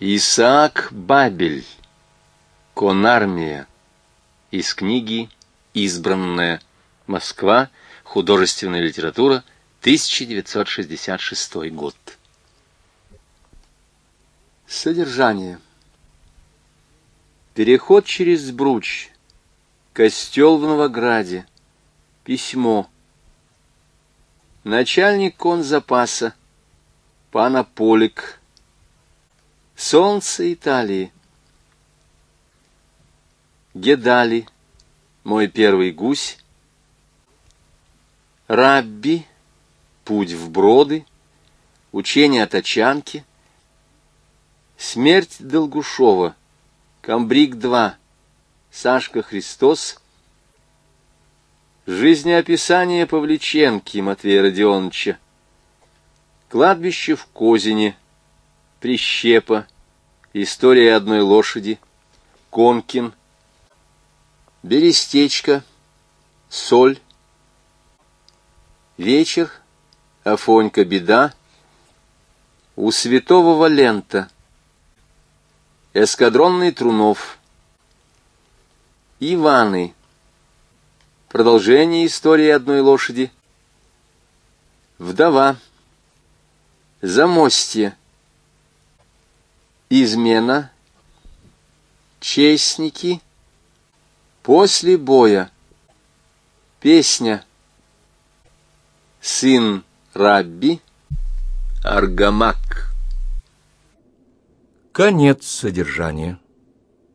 Исаак Бабель. Конармия. Из книги «Избранная. Москва. Художественная литература. 1966 год». Содержание. Переход через Бруч. Костел в Новограде. Письмо. Начальник конзапаса. Пана Полик. Солнце Италии. Гедали, мой первый гусь. Рабби, путь в броды, учение о тачанке. Смерть Долгушова, Камбрик-2, Сашка Христос. Жизнеописание Павличенки Матвея Родионовича. Кладбище в Козине, Прищепа, История одной лошади, Конкин, Берестечко, Соль, Вечер, Афонька беда, У святого Валента, Эскадронный Трунов, Иваны, Продолжение истории одной лошади, Вдова, Замостье, Измена, Честники, После боя, Песня, Сын Рабби, Аргамак. Конец содержания.